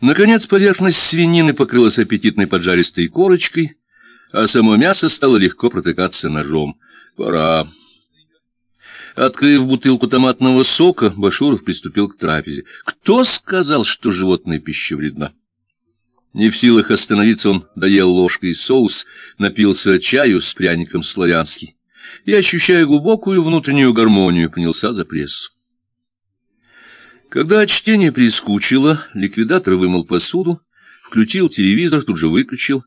Наконец поверхность свинины покрылась аппетитной поджаристой корочкой, а само мясо стало легко протыкаться ножом. Пора. Открыв бутылку томатного сока, Башуров приступил к трапезе. Кто сказал, что животная пища вредна? Не в силах остановиться, он доел ложкой соус, напился чаю с пряником славянский и, ощущая глубокую внутреннюю гармонию, принялся за прессу. Когда чтение прискучило, ликвидатор вымыл посуду, включил телевизор, тут же выключил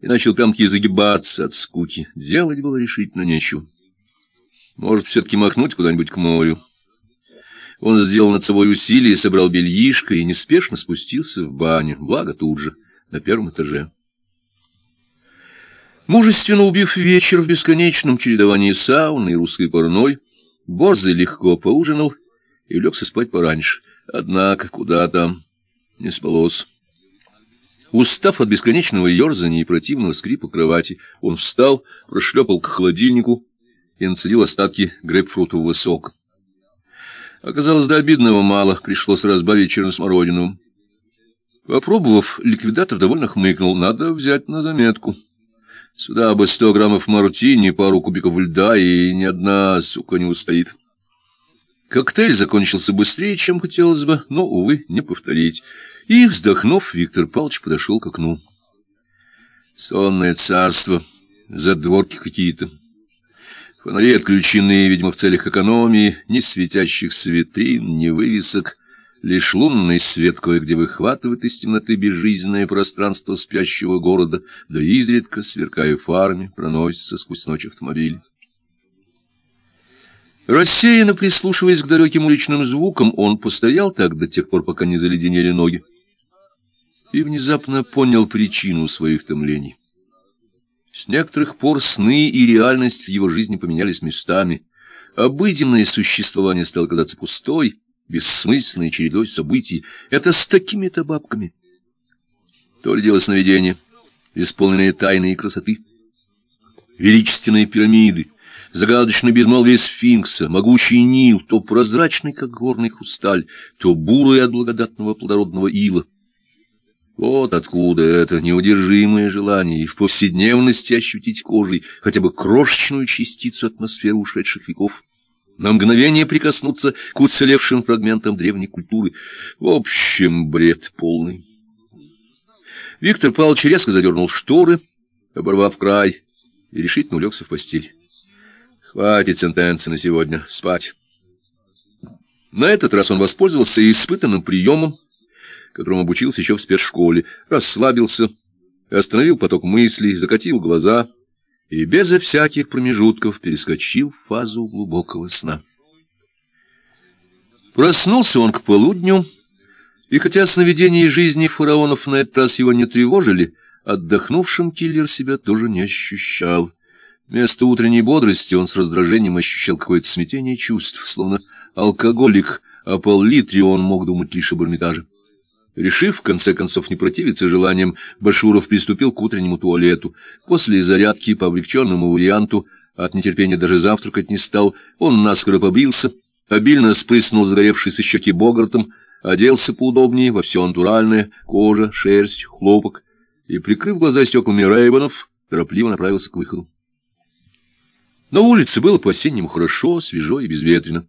и начал прям-таки загибаться от скуки. Делать было решительно нечего. Может, все-таки махнуть куда-нибудь к морю. Он сделал над собой усилие, собрал бельишко и неспешно спустился в баню, благо тут же, на первом этаже. Мужественно убив вечер в бесконечном чередовании сауны и русской парной, Борзый легко поужинал и легся спать пораньше. Однако куда там не спалось. Устав от бесконечного ерзания и противного скрипа кровати, он встал, прошлепал к холодильнику и нацедил остатки грейпфрутового сока. Оказалось, до обидного мало, пришлось разбавить черносмородину. Попробовав, ликвидатор довольно хмыкнул. Надо взять на заметку. Сюда бы сто граммов мартини, пару кубиков льда, и ни одна сука не устоит. Коктейль закончился быстрее, чем хотелось бы, но, увы, не повторить. И, вздохнув, Виктор Павлович подошел к окну. Сонное царство, задворки какие-то. Фонари отключены, видимо, в целях экономии, ни светящихся витрин, ни вывесок. Лишь лунный свет кое-где выхватывает из темноты безжизненное пространство спящего города, да изредка, сверкая фарами, проносится сквозь ночь автомобиль. Рассеянно прислушиваясь к далеким уличным звукам, он постоял так до тех пор, пока не заледенели ноги, и внезапно понял причину своих томлений. С некоторых пор сны и реальность в его жизни поменялись местами. Обыденное существование стало казаться пустой, бессмысленной чередой событий. Это с такими-то бабками. То ли дело сновидения, исполненные тайны и красоты. Величественные пирамиды, загадочный безмолвие сфинкса, могучий Нил, то прозрачный, как горный хрусталь, то бурый от благодатного плодородного ила. Вот откуда это неудержимое желание и в повседневности ощутить кожей хотя бы крошечную частицу атмосферы ушедших веков, на мгновение прикоснуться к уцелевшим фрагментам древней культуры. В общем, бред полный. Виктор Павлович резко задернул шторы, оборвав край, и решительно улегся в постель. Хватит сентенции на сегодня, спать. На этот раз он воспользовался испытанным приемом, которому обучился еще в спецшколе, расслабился, остановил поток мыслей, закатил глаза и безо всяких промежутков перескочил в фазу глубокого сна. Проснулся он к полудню, и хотя сновидения жизни фараонов на этот раз его не тревожили, отдохнувшим киллер себя тоже не ощущал. Вместо утренней бодрости он с раздражением ощущал какое-то смятение чувств, словно алкоголик, а пол-литре он мог думать лишь об Эрмитаже. Решив, в конце концов, не противиться желаниям, Башуров приступил к утреннему туалету. После зарядки по облегченному варианту, от нетерпения даже завтракать не стал, он наскоро побрился, обильно спрыснул загоревшийся щеки богартом, оделся поудобнее во все антуральное, кожа, шерсть, хлопок, и, прикрыв глаза стеклами рейбанов, торопливо направился к выходу. На улице было по-осеннему хорошо, свежо и безветренно.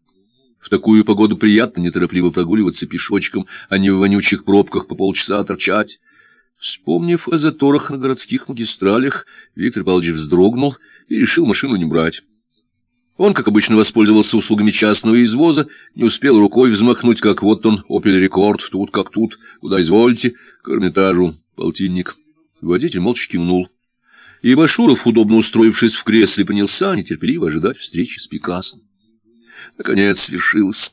В такую погоду приятно неторопливо прогуливаться пешочком, а не в вонючих пробках по полчаса торчать. Вспомнив о заторах на городских магистралях, Виктор Павлович вздрогнул и решил машину не брать. Он, как обычно, воспользовался услугами частного извоза, не успел рукой взмахнуть, как вот он, «Опель Рекорд», тут как тут, куда извольте, к Эрмитажу, полтинник. Водитель молча кивнул. И Башуров, удобно устроившись в кресле, принялся нетерпеливо ожидать встречи с Пикассом. Наконец свершилось.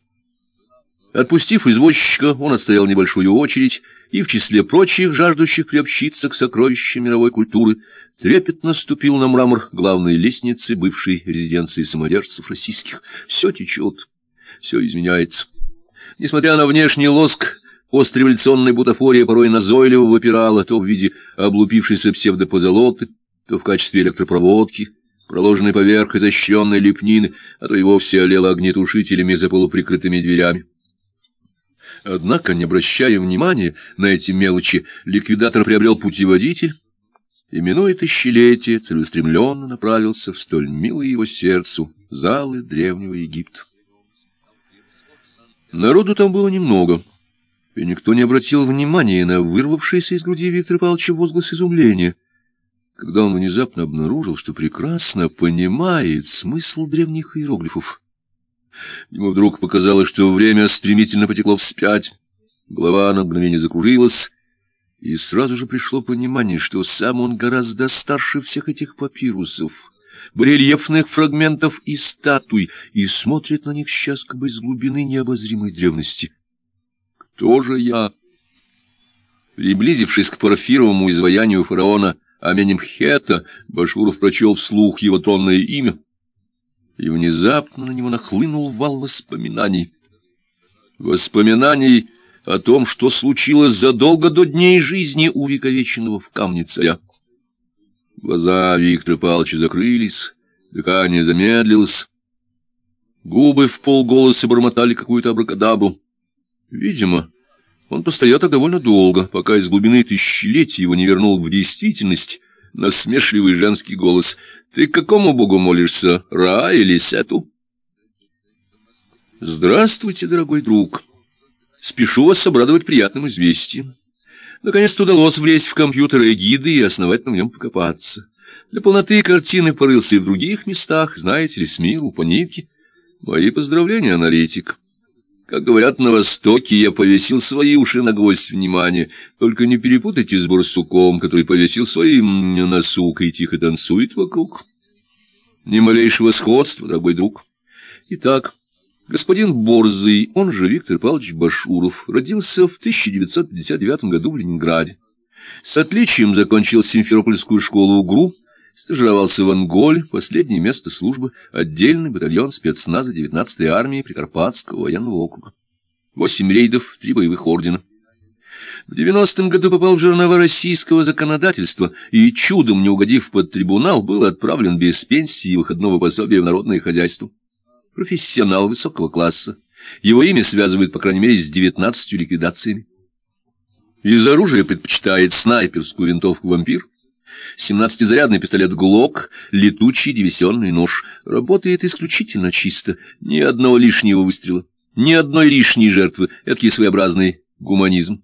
Отпустив извозчика, он отстоял небольшую очередь, и в числе прочих, жаждущих приобщиться к сокровищам мировой культуры, трепетно ступил на мрамор главной лестницы бывшей резиденции самодержцев российских. Все течет, все изменяется. Несмотря на внешний лоск, постреволюционная бутафория порой назойливо выпирала то в виде облупившейся псевдопозолоты, то в качестве электропроводки — проложенной поверх изощренной лепнины, а то и вовсе олела огнетушителями за полуприкрытыми дверями. Однако, не обращая внимания на эти мелочи, ликвидатор приобрел путеводитель и, минуя тысячелетия, целеустремленно направился в столь милый его сердцу залы древнего Египта. Народу там было немного, и никто не обратил внимания на вырвавшийся из груди Виктора Павловича возглас изумления, когда он внезапно обнаружил, что прекрасно понимает смысл древних иероглифов. Ему вдруг показалось, что время стремительно потекло вспять, голова на мгновение закружилась, и сразу же пришло понимание, что сам он гораздо старше всех этих папирусов, барельефных фрагментов и статуй, и смотрит на них сейчас как бы из глубины необозримой древности. Кто же я? Приблизившись к порфировому изваянию фараона Аменемхета, Башуров прочел вслух его тронное имя, и внезапно на него нахлынул вал воспоминаний. Воспоминаний о том, что случилось задолго до дней жизни увековеченного в камне царя. Глаза Виктора Павловича закрылись, дыхание замедлилось, губы в полголоса бормотали какую-то абракадабру. Видимо, он постоял так довольно долго, пока из глубины тысячелетий его не вернул в действительность насмешливый женский голос. «Ты к какому богу молишься, Ра или Сету?» «Здравствуйте, дорогой друг!» Спешу вас обрадовать приятным известием. Наконец-то удалось влезть в компьютер эгиды и основательно в нем покопаться. Для полноты картины порылся и в других местах, знаете ли, с миру, по нитке. Мои поздравления, аналитик. Как говорят на Востоке, я повесил свои уши на гвоздь внимания. Только не перепутайте с барсуком, который повесил свои на сук и тихо танцует вокруг. Ни малейшего сходства, дорогой друг. Итак... Господин Борзый, он же Виктор Павлович Башуров, родился в 1959 году в Ленинграде. С отличием закончил Симферопольскую школу УГРУ, стажировался в Анголе, последнее место службы, отдельный батальон спецназа 19-й армии Прикарпатского военного округа. Восемь рейдов, три боевых ордена. В 90-м году попал в жернова российского законодательства и, чудом не угодив под трибунал, был отправлен без пенсии и выходного пособия в народное хозяйство профессионал высокого класса. Его имя связывают, по крайней мере, с девятнадцатью ликвидациями. Из оружия предпочитает снайперскую винтовку «Вампир», семнадцатизарядный пистолет «Глок», летучий дивизионный нож. Работает исключительно чисто, ни одного лишнего выстрела, ни одной лишней жертвы, это своеобразный гуманизм.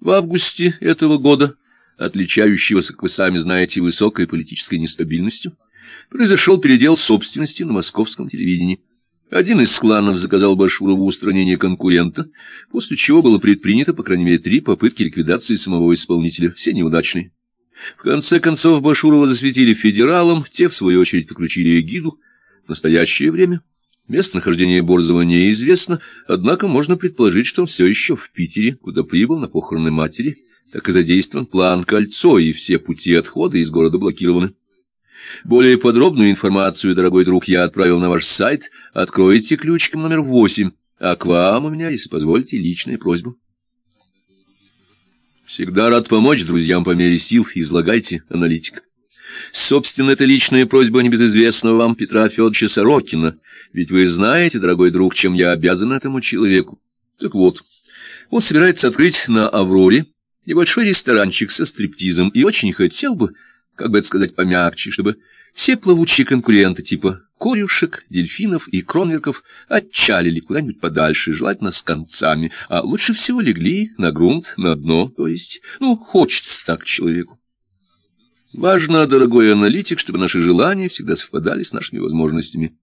В августе этого года, отличающегося, как вы сами знаете, высокой политической нестабильностью, произошел передел собственности на московском телевидении. Один из кланов заказал Башурову устранение конкурента, после чего было предпринято, по крайней мере, три попытки ликвидации самого исполнителя, все неудачные. В конце концов Башурова засветили федералам, те, в свою очередь, подключили эгиду. В настоящее время местонахождение Борзова неизвестно, однако можно предположить, что он все еще в Питере, куда прибыл на похороны матери, так и задействован план «Кольцо», и все пути отхода из города блокированы. Более подробную информацию, дорогой друг, я отправил на ваш сайт. Откройте ключиком номер восемь. А к вам у меня, если позволите, личная просьба. Всегда рад помочь друзьям по мере сил. Излагайте, аналитик. Собственно, это личная просьба небезызвестного вам Петра Федоровича Сорокина. Ведь вы знаете, дорогой друг, чем я обязан этому человеку. Так вот, он собирается открыть на «Авроре» небольшой ресторанчик со стриптизом и очень хотел бы как бы это сказать помягче, чтобы все плавучие конкуренты типа корюшек, дельфинов и кронверков отчалили куда-нибудь подальше, желательно с концами, а лучше всего легли на грунт, на дно, то есть, ну, хочется так человеку. Важно, дорогой аналитик, чтобы наши желания всегда совпадали с нашими возможностями.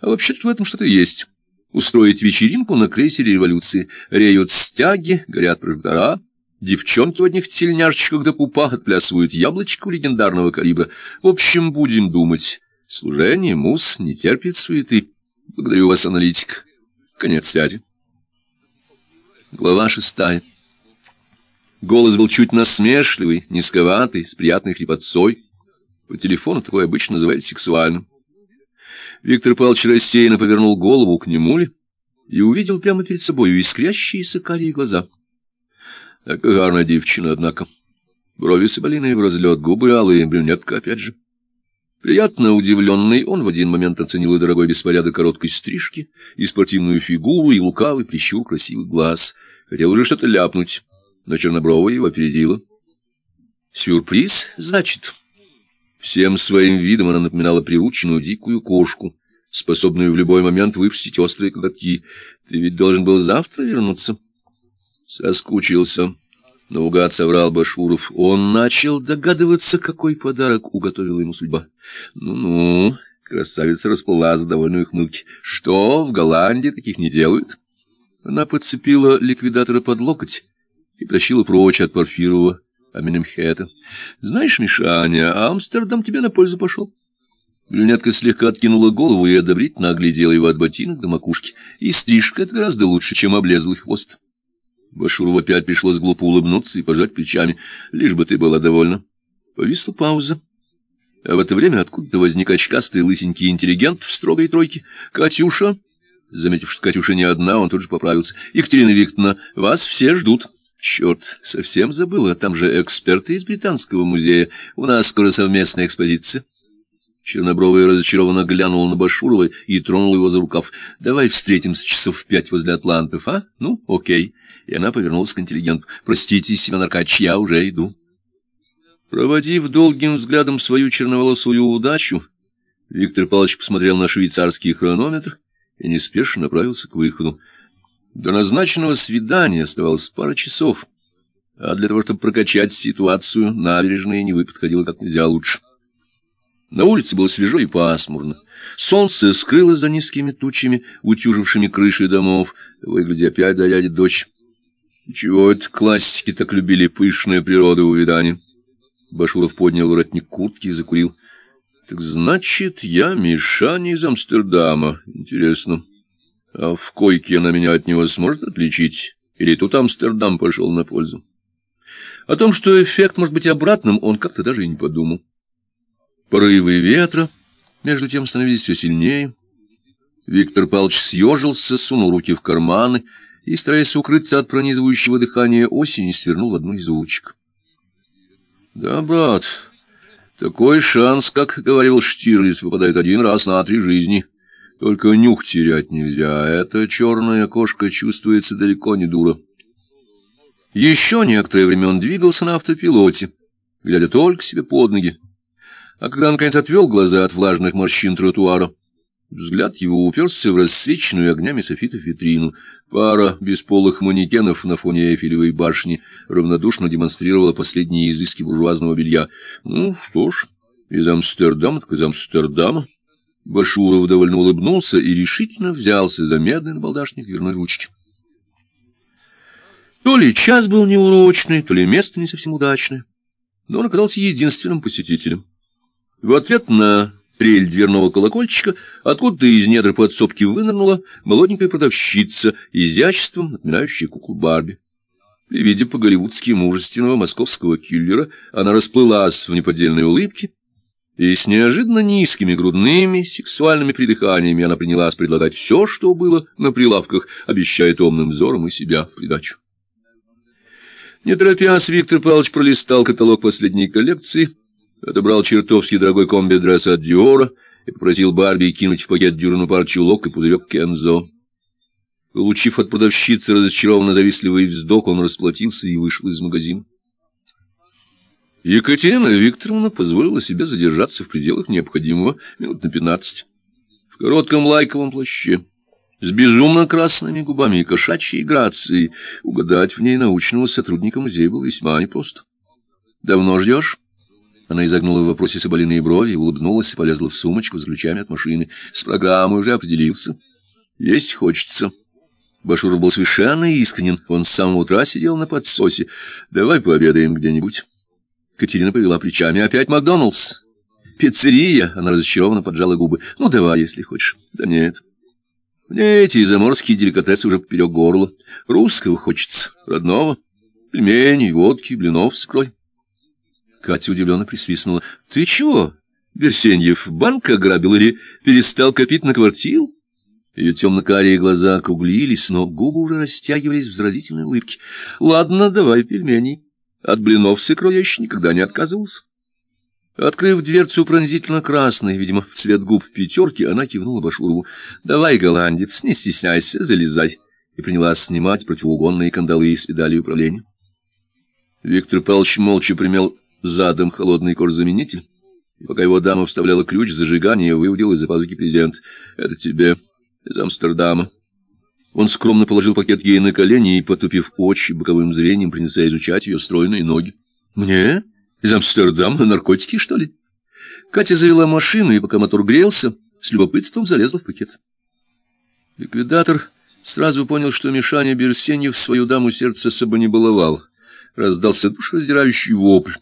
А вообще-то в этом что-то есть. Устроить вечеринку на крейсере революции. Реют стяги, горят прожектора, Девчонки в одних тельняшечках до пупа отплясывают яблочку легендарного калибра. В общем, будем думать. Служение мус не терпит суеты. Благодарю вас, аналитик. Конец связи. Глава шестая. Голос был чуть насмешливый, низковатый, с приятной хрипотцой. По телефону такое обычно называют сексуальным. Виктор Павлович рассеянно повернул голову к нему ли и увидел прямо перед собой искрящиеся карие глаза — Такая гарная девчина, однако. Брови соболиные в разлет, губы алые, брюнетка опять же. Приятно удивленный, он в один момент оценил и дорогой беспорядок короткой стрижки, и спортивную фигуру, и лукавый прищур красивых глаз. Хотел уже что-то ляпнуть, но Черноброва его опередила. «Сюрприз, значит?» Всем своим видом она напоминала приученную дикую кошку, способную в любой момент выпустить острые коготки. «Ты ведь должен был завтра вернуться?» Соскучился. Наугад соврал Башуров. Он начал догадываться, какой подарок уготовила ему судьба. Ну-ну, красавица расплыла за довольную хмылки. Что, в Голландии таких не делают? Она подцепила ликвидатора под локоть и тащила прочь от Порфирова Аминемхета. Знаешь, Мишаня, Амстердам тебе на пользу пошел. Брюнетка слегка откинула голову и одобрительно оглядела его от ботинок до макушки. И стрижка — это гораздо лучше, чем облезлый хвост. Башурову опять пришлось глупо улыбнуться и пожать плечами. Лишь бы ты была довольна. Повисла пауза. А в это время откуда-то возник очкастый лысенький интеллигент в строгой тройке. «Катюша!» Заметив, что Катюша не одна, он тут же поправился. «Екатерина Викторовна, вас все ждут». «Черт, совсем забыла, там же эксперты из Британского музея. У нас скоро совместная экспозиция». Чернобровый разочарованно глянул на Башурова и тронул его за рукав. «Давай встретимся часов в пять возле Атлантов, а? Ну, окей» и она повернулась к интеллигенту. «Простите, Семен Аркадьевич, я уже иду». Проводив долгим взглядом свою черноволосую удачу, Виктор Павлович посмотрел на швейцарский хронометр и неспешно направился к выходу. До назначенного свидания оставалось пара часов, а для того, чтобы прокачать ситуацию, набережная Невы подходила как нельзя лучше. На улице было свежо и пасмурно. Солнце скрылось за низкими тучами, утюжившими крыши домов. Выгляди, опять заядет дождь. Чего это классики так любили пышная природа увядания? Башуров поднял воротник куртки и закурил. Так значит, я Мишаня из Амстердама. Интересно. А в койке она меня от него сможет отличить? Или тут Амстердам пошел на пользу? О том, что эффект может быть обратным, он как-то даже и не подумал. Порывы ветра, между тем, становились все сильнее. Виктор Павлович съежился, сунул руки в карманы и, стараясь укрыться от пронизывающего дыхания осени, свернул в одну из улочек. — Да, брат, такой шанс, как говорил Штирлиц, выпадает один раз на три жизни. Только нюх терять нельзя, эта черная кошка чувствуется далеко не дура. Еще некоторое время он двигался на автопилоте, глядя только себе под ноги. А когда он, наконец, отвел глаза от влажных морщин тротуара, Взгляд его уперся в рассвеченную огнями софитов витрину. Пара бесполых манекенов на фоне Эйфелевой башни равнодушно демонстрировала последние изыски буржуазного белья. Ну, что ж, из Амстердама так из Амстердама. Башуров довольно улыбнулся и решительно взялся за медный набалдашник дверной ручки. То ли час был неурочный, то ли место не совсем удачное, но он оказался единственным посетителем. В ответ на трель дверного колокольчика, откуда-то из недр подсобки вынырнула молоденькая продавщица, изяществом напоминающая куклу Барби. При виде по-голливудски мужественного московского киллера она расплылась в неподдельной улыбке, и с неожиданно низкими грудными сексуальными придыханиями она принялась предлагать все, что было на прилавках, обещая томным взором и себя в придачу. Не торопясь, Виктор Павлович пролистал каталог последней коллекции — отобрал чертовски дорогой комби-дресс от Диора и попросил Барби кинуть в пакет дюжину пар чулок и пузырек Кензо. Получив от продавщицы разочарованно завистливый вздох, он расплатился и вышел из магазина. Екатерина Викторовна позволила себе задержаться в пределах необходимого минут на пятнадцать. В коротком лайковом плаще, с безумно красными губами и кошачьей грацией, угадать в ней научного сотрудника музея было весьма непросто. «Давно ждешь?» Она изогнула в вопросе соболиные брови, улыбнулась и полезла в сумочку с ключами от машины. С программой уже определился. Есть хочется. Башур был совершенно искренен. Он с самого утра сидел на подсосе. Давай пообедаем где-нибудь. Катерина повела плечами. Опять Макдоналдс? Пиццерия? Она разочарованно поджала губы. Ну, давай, если хочешь. Да нет. Мне эти заморские деликатесы уже поперек горла. Русского хочется, родного. Пельменей, водки, блинов с икрой. Катя удивленно присвистнула. — Ты чего, Берсеньев, банк ограбил или перестал копить на квартиру? Ее темно-карие глаза округлились, но губы уже растягивались в заразительной улыбке. — Ладно, давай пельмени. От блинов с икрой еще никогда не отказывался. Открыв дверцу пронзительно красной, видимо, в цвет губ пятерки, она кивнула Башурову. — Давай, голландец, не стесняйся, залезай. И принялась снимать противоугонные кандалы с педали управления. Виктор Павлович молча примел задом холодный кожзаменитель, и пока его дама вставляла ключ в зажигание, выудил из-за пазухи презент. — Это тебе из Амстердама. Он скромно положил пакет ей на колени и, потупив очи, боковым зрением принялся изучать ее стройные ноги. — Мне? Из Амстердама? Наркотики, что ли? Катя завела машину, и пока мотор грелся, с любопытством залезла в пакет. Ликвидатор сразу понял, что Мишаня Берсеньев свою даму сердца собой не баловал. Раздался душераздирающий вопль.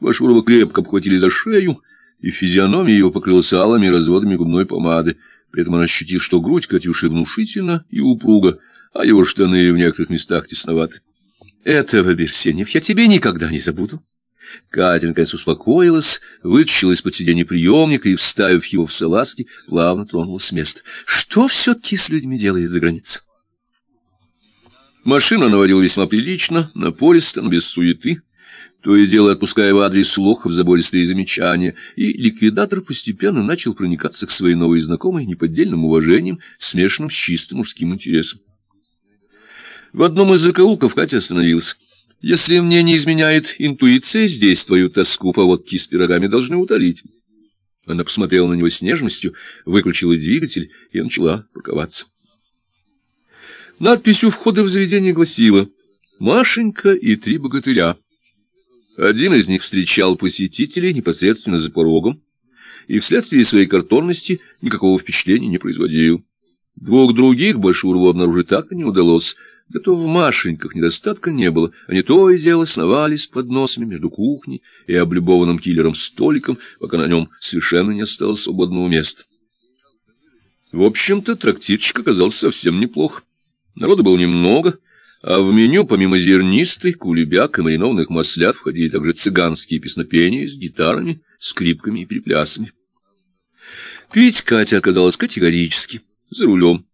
Башурова крепко обхватили за шею, и физиономия его покрылась алыми разводами губной помады. При этом он ощутил, что грудь Катюши внушительна и упруга, а его штаны в некоторых местах тесноваты. — Этого, Берсеньев, я тебе никогда не забуду. Катя, наконец, успокоилась, вытащила из-под сиденья приемника и, вставив его в салазки, плавно тронулась с места. Что все-таки с людьми делает за границей? Машина наводила весьма прилично, напористо, но без суеты, то и дело отпуская в адрес лохов забористые замечания, и ликвидатор постепенно начал проникаться к своей новой знакомой неподдельным уважением, смешанным с чистым мужским интересом. В одном из закоулков Катя остановилась. Если мне не изменяет интуиция, здесь твою тоску по водке с пирогами должны утолить. Она посмотрела на него с нежностью, выключила двигатель и начала парковаться. Надпись у входа в заведение гласила «Машенька и три богатыря». Один из них встречал посетителей непосредственно за порогом и вследствие своей картонности никакого впечатления не производил. Двух других Башурову обнаружить так и не удалось — да то в Машеньках недостатка не было. Они то и дело сновались под носами между кухней и облюбованным киллером столиком, пока на нем совершенно не осталось свободного места. В общем-то, трактирчик оказался совсем неплох. Народу было немного, а в меню, помимо зернистой, кулебяк и маринованных маслят, входили также цыганские песнопения с гитарами, скрипками и переплясами. Пить Катя оказалась категорически, за рулем.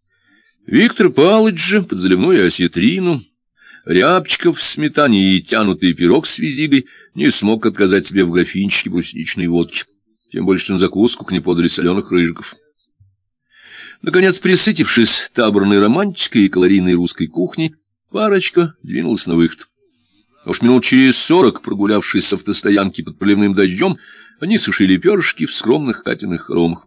Виктор Палыч же под заливную осетрину, рябчиков в сметане и тянутый пирог с визигой не смог отказать себе в графинчике брусничной водки, тем больше, что на закуску к ней подали соленых рыжиков. Наконец, присытившись таборной романтикой и калорийной русской кухней, парочка двинулась на выход. Уж минут через сорок, прогулявшись с автостоянки под проливным дождем, они сушили перышки в скромных Катиных хоромах.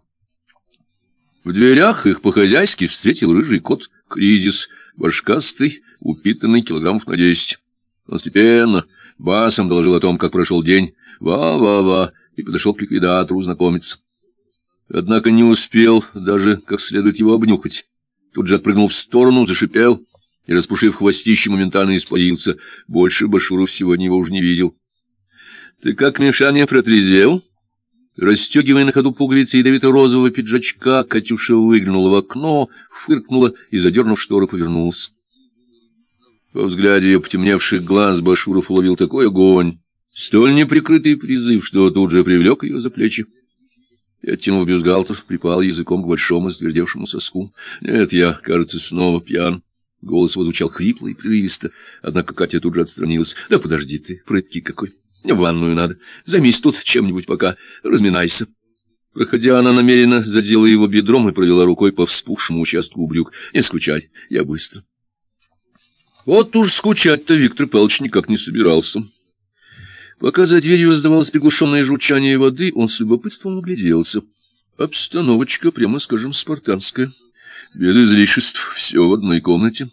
В дверях их по-хозяйски встретил рыжий кот Кризис, башкастый, упитанный килограммов на десять. Он степенно, басом доложил о том, как прошел день. Ва-ва-ва, и подошел к ликвидатору знакомиться. Однако не успел даже как следует его обнюхать. Тут же отпрыгнул в сторону, зашипел и, распушив хвостище, моментально испарился. Больше Башуров сегодня его уже не видел. — Ты как, Мишаня, протрезвел? Расстегивая на ходу пуговицы ядовито-розового пиджачка, Катюша выглянула в окно, фыркнула и, задернув шторы, повернулась. Во взгляде ее потемневших глаз Башуров уловил такой огонь, столь неприкрытый призыв, что тут же привлек ее за плечи. И, оттянув бюстгальтер, припал языком к большому ствердевшему соску. Нет, я, кажется, снова пьян. Голос его звучал хрипло и прерывисто, однако Катя тут же отстранилась. — Да подожди ты, прыткий какой! Мне в ванную надо. Займись тут чем-нибудь пока, разминайся. Проходя, она намеренно задела его бедром и провела рукой по вспухшему участку брюк. Не скучай, я быстро. Вот уж скучать-то Виктор Павлович никак не собирался. Пока за дверью раздавалось приглушенное журчание воды, он с любопытством огляделся. Обстановочка, прямо скажем, спартанская. Без излишеств, все в одной комнате.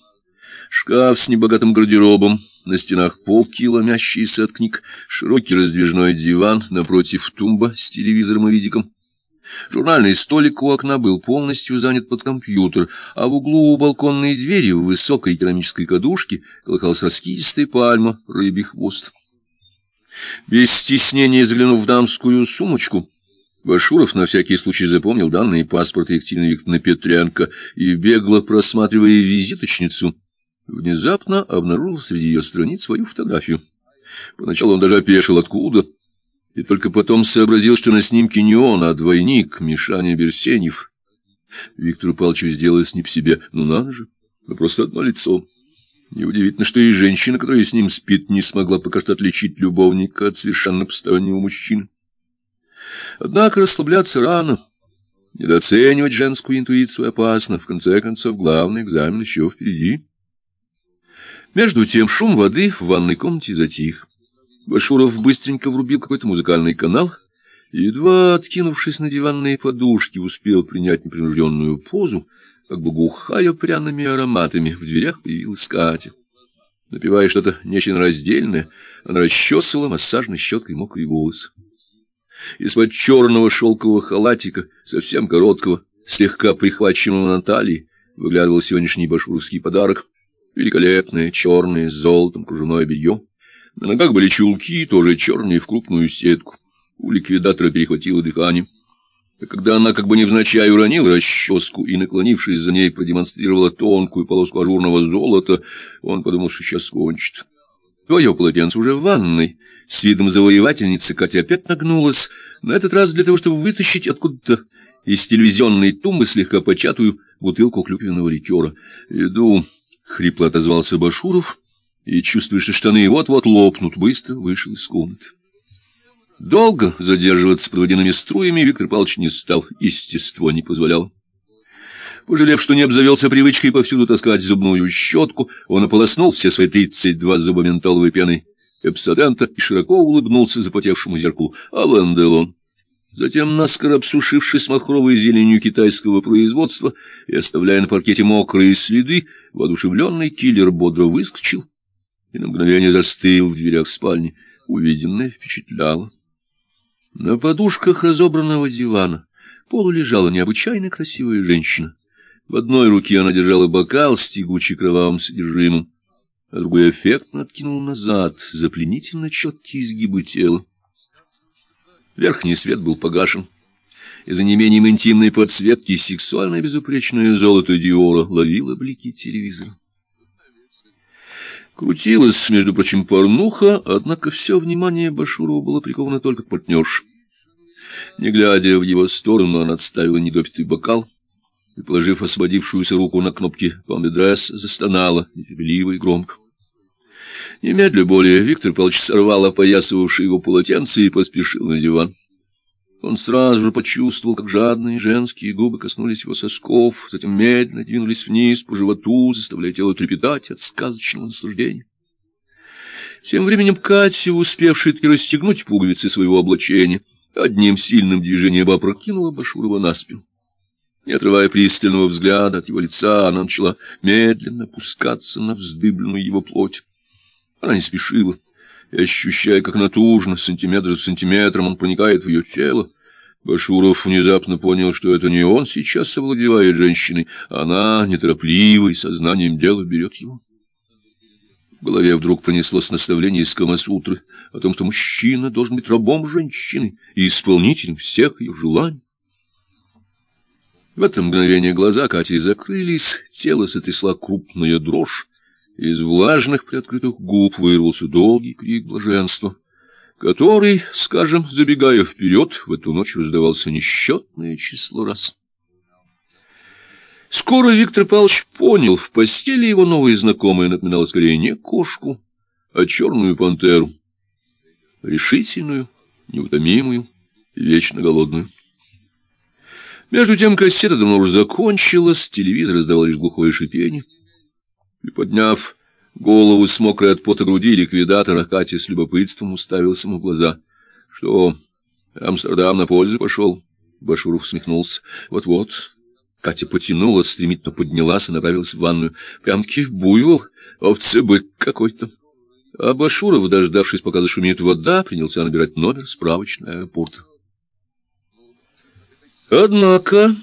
Шкаф с небогатым гардеробом, на стенах полки, ломящиеся от книг, широкий раздвижной диван, напротив тумба с телевизором и видиком. Журнальный столик у окна был полностью занят под компьютер, а в углу у балконной двери в высокой керамической кадушке колыхалась раскидистая пальма, рыбий хвост. Без стеснения заглянув в дамскую сумочку, Башуров на всякий случай запомнил данные паспорта Екатерины Викторовны Петренко и, бегло просматривая визиточницу, внезапно обнаружил среди ее страниц свою фотографию. Поначалу он даже опешил, откуда, и только потом сообразил, что на снимке не он, а двойник Мишаня Берсенев. Виктору Павловичу сделалось не по себе. Ну, надо же, ну просто одно лицо. Неудивительно, что и женщина, которая с ним спит, не смогла пока что отличить любовника от совершенно постороннего мужчины. Однако расслабляться рано. Недооценивать женскую интуицию опасно. В конце концов, главный экзамен еще впереди. Между тем шум воды в ванной комнате затих. Башуров быстренько врубил какой-то музыкальный канал, едва откинувшись на диванные подушки, успел принять непринужденную позу, как бы глухая пряными ароматами, в дверях появилась Катя. Напивая что-то нечленораздельное, она расчесывала массажной щеткой мокрый волосы. Из-под черного шелкового халатика, совсем короткого, слегка прихваченного на талии, выглядывал сегодняшний башуровский подарок — великолепное черное с золотом кружевное белье. На ногах были чулки, тоже черные, в крупную сетку. У ликвидатора перехватило дыхание. А когда она как бы невзначай уронила расческу и, наклонившись за ней, продемонстрировала тонкую полоску ажурного золота, он подумал, что сейчас кончит. Твое полотенце уже в ванной. С видом завоевательницы Катя опять нагнулась, на этот раз для того, чтобы вытащить откуда-то из телевизионной тумбы слегка початую бутылку клюквенного ликера. «Иду», — хрипло отозвался Башуров, и, чувствуя, что штаны вот-вот лопнут, быстро вышел из комнаты. Долго задерживаться под водяными струями Виктор Павлович не стал, естество не позволяло. Пожалев, что не обзавелся привычкой повсюду таскать зубную щетку, он ополоснул все свои тридцать два зуба ментоловой пеной эпсодента и широко улыбнулся запотевшему зеркалу. Алан Делон. Затем, наскоро обсушившись махровой зеленью китайского производства и оставляя на паркете мокрые следы, воодушевленный киллер бодро выскочил и на мгновение застыл в дверях спальни. Увиденное впечатляло. На подушках разобранного дивана полу лежала необычайно красивая женщина. В одной руке она держала бокал с тягучей кровавым содержимым, а другой эффектно откинул назад за четкие изгибы тела. Верхний свет был погашен, и за неимением интимной подсветки сексуальное безупречное золото Диора ловило блики телевизора. Крутилась, между прочим, порнуха, однако все внимание Башурова было приковано только к партнерше. Не глядя в его сторону, она отставила недопитый бокал и, положив освободившуюся руку на кнопки помидрес, застонала нетерпеливо и громко. Немедля более Виктор Павлович сорвал опоясывавший его полотенце и поспешил на диван. Он сразу же почувствовал, как жадные женские губы коснулись его сосков, затем медленно двинулись вниз по животу, заставляя тело трепетать от сказочного наслаждения. Тем временем Катя, успевшая таки расстегнуть пуговицы своего облачения, одним сильным движением опрокинула Башурова на спину. Не отрывая пристального взгляда от его лица, она начала медленно опускаться на вздыбленную его плоть. Она не спешила, и, ощущая, как натужно, сантиметр за сантиметром, он проникает в ее тело, Башуров внезапно понял, что это не он сейчас овладевает женщиной, а она, неторопливо и сознанием дела, берет его. В голове вдруг пронеслось наставление из Камасутры о том, что мужчина должен быть рабом женщины и исполнителем всех ее желаний. В это мгновение глаза Кати закрылись, тело сотрясла крупная дрожь, из влажных приоткрытых губ вырвался долгий крик блаженства, который, скажем, забегая вперед, в эту ночь раздавался несчетное число раз. Скоро Виктор Павлович понял, в постели его новые знакомые напоминала скорее не кошку, а черную пантеру, решительную, неутомимую вечно голодную. Между тем кассета давно уже закончилась, телевизор издавал лишь глухое шипение. И, подняв голову с мокрой от пота груди ликвидатора, Катя с любопытством уставился ему в глаза. — Что, Амстердам на пользу пошел? Башуров усмехнулся. Вот — Вот-вот. Катя потянулась, стремительно поднялась и направилась в ванную. Прям-таки буйвол, овцы-бык какой-то. А Башуров, дождавшись, пока зашумит вода, принялся набирать номер справочного аэропорта. Однако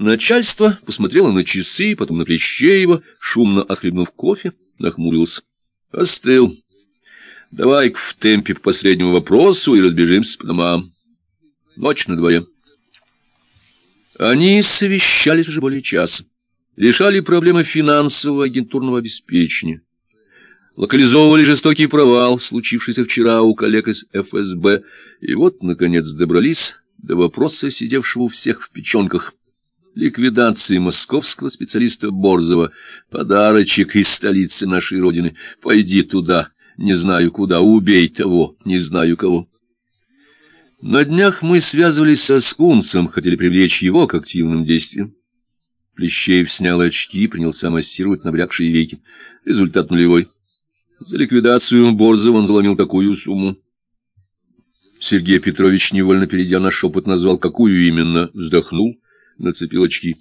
начальство посмотрело на часы, потом на Плещеева, шумно отхлебнув кофе, нахмурился. Остыл. давай в темпе по последнему вопросу и разбежимся по домам. Ночь на дворе. Они совещались уже более часа. Решали проблемы финансового агентурного обеспечения. Локализовывали жестокий провал, случившийся вчера у коллег из ФСБ. И вот, наконец, добрались до вопроса, сидевшего у всех в печенках. Ликвидации московского специалиста Борзова. Подарочек из столицы нашей Родины. Пойди туда, не знаю куда, убей того, не знаю кого. На днях мы связывались со Скунсом, хотели привлечь его к активным действиям. Плещеев снял очки принялся массировать набрякшие веки. Результат нулевой. За ликвидацию Борзова он заломил такую сумму. Сергей Петрович, невольно перейдя на шепот, назвал, какую именно, вздохнул, нацепил очки.